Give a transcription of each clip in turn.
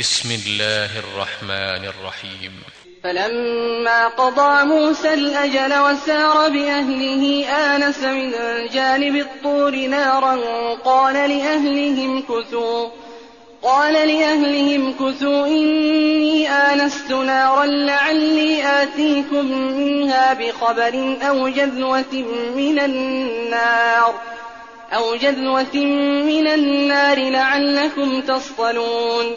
بسم الله الرحمن الرحيم. فلما قضى موسى الأجل وسار بأهله آنس من جانب الطور نارا قال لأهلهم كثوا قال لأهلهم كثوا إني آنست نارا لعلي آتيكم منها بخبر أو جذوة من النار أو جذوة من النار لعلكم تصطلون.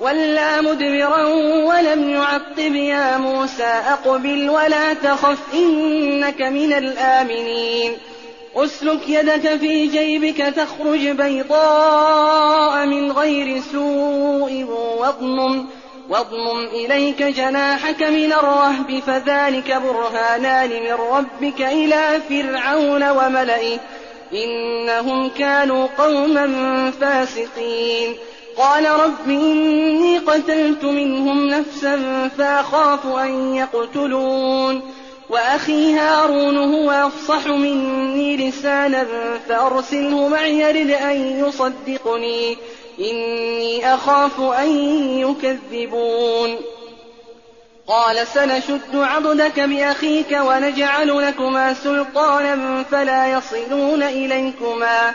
وَلَّىٰ مُدْبِرًا وَلَمْ يُعَقِّبْ يَا مُوسَىٰ أَقْبِلْ وَلَا تَخَفْ إِنَّكَ مِنَ الْآمِنِينَ اسلك يدك في جيبك تخرج بيضاء من غير سوء واضمم واضمم إليك جناحك من الرهب فذلك برهانان من ربك إلى فرعون وملئه إنهم كانوا قوما فاسقين قال رب إني قتلت منهم نفسا فأخاف أن يقتلون وأخي هارون هو أفصح مني لسانا فأرسله معي أن يصدقني. إني أخاف أن يكذبون. قال سنشد عضدك بأخيك ونجعل لكما سلطانا فلا يصلون إليكما.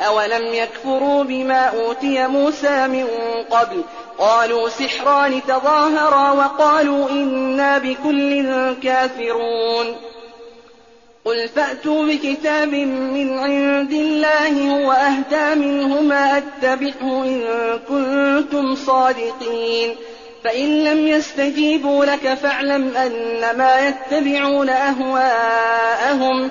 أولم يكفروا بما أوتي موسى من قبل؟ قالوا سحران تظاهرا وقالوا إنا بكل كافرون. قل فأتوا بكتاب من عند الله هو أهدى منهما أتبعه إن كنتم صادقين. فإن لم يستجيبوا لك فاعلم أنما يتبعون أهواءهم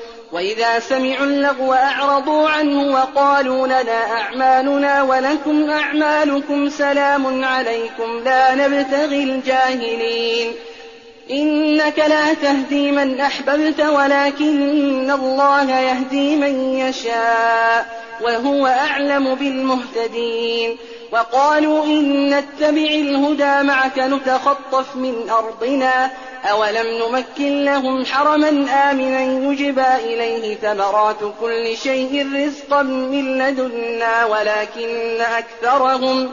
وإذا سمعوا اللغو أعرضوا عنه وقالوا لنا أعمالنا ولكم أعمالكم سلام عليكم لا نبتغي الجاهلين. إنك لا تهدي من أحببت ولكن الله يهدي من يشاء وهو أعلم بالمهتدين. وقالوا إن نتبع الهدى معك نتخطف من أرضنا أولم نمكن لهم حرما آمنا يجبى إليه ثمرات كل شيء رزقا من لدنا ولكن أكثرهم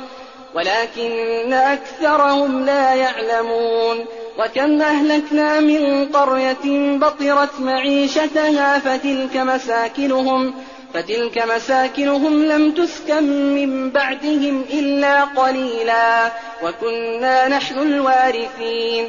ولكن أكثرهم لا يعلمون وكم أهلكنا من قرية بطرت معيشتها فتلك مساكنهم فتلك مساكنهم لم تسكن من بعدهم إلا قليلا وكنا نحن الوارثين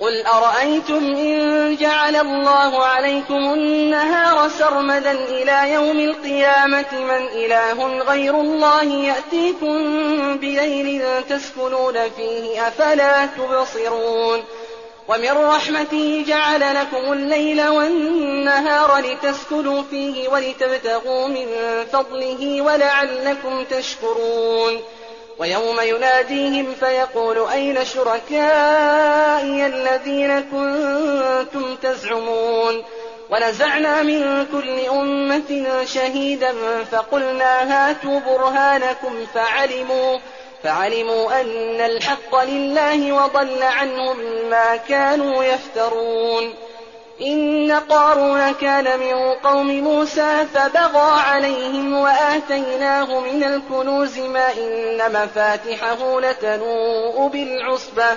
قل أرأيتم إن جعل الله عليكم النهار سرمدا إلى يوم القيامة من إله غير الله يأتيكم بليل تسكنون فيه أفلا تبصرون ومن رحمته جعل لكم الليل والنهار لتسكنوا فيه ولتبتغوا من فضله ولعلكم تشكرون ويوم يناديهم فيقول أين شركائي الذين كنتم تزعمون ونزعنا من كل أمة شهيدا فقلنا هاتوا برهانكم فعلموا فعلموا أن الحق لله وضل عنهم ما كانوا يفترون. إن قارون كان من قوم موسى فبغى عليهم وآتيناه من الكنوز ما إن مفاتحه لتنوء بالعصبة.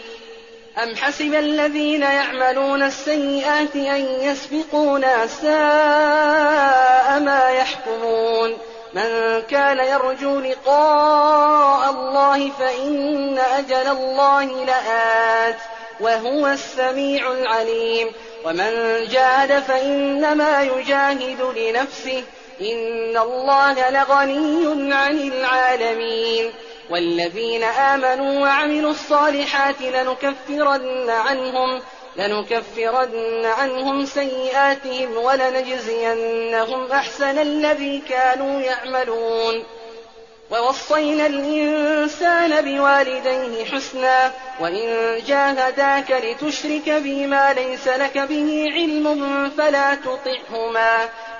أم حسب الذين يعملون السيئات أن يسبقونا ساء ما يحكمون من كان يرجو لقاء الله فإن أجل الله لآت وهو السميع العليم ومن جاهد فإنما يجاهد لنفسه إن الله لغني عن العالمين والذين آمنوا وعملوا الصالحات لنكفرن عنهم لنكفرن عنهم سيئاتهم ولنجزينهم أحسن الذي كانوا يعملون. ووصينا الإنسان بوالديه حسنا وإن جاهداك لتشرك بي ما ليس لك به علم فلا تطعهما.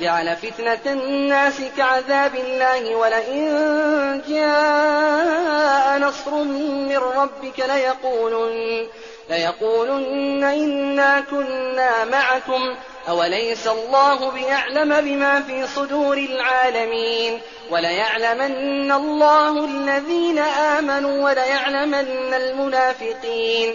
جعل فتنة الناس كعذاب الله ولئن جاء نصر من ربك ليقولن ليقولن إنا كنا معكم. أوليس الله بأعلم بما في صدور العالمين؟ وليعلمن الله الذين آمنوا وليعلمن المنافقين.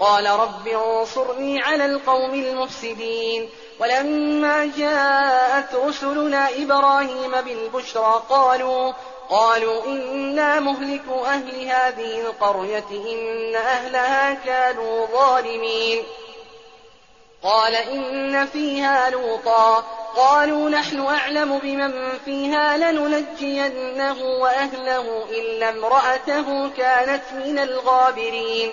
قال رب انصرني على القوم المفسدين. ولما جاءت رسلنا إبراهيم بالبشرى قالوا قالوا إنا مهلكو أهل هذه القرية إن أهلها كانوا ظالمين. قال إن فيها لوطا. قالوا نحن أعلم بمن فيها لننجينه وأهله إلا امرأته كانت من الغابرين.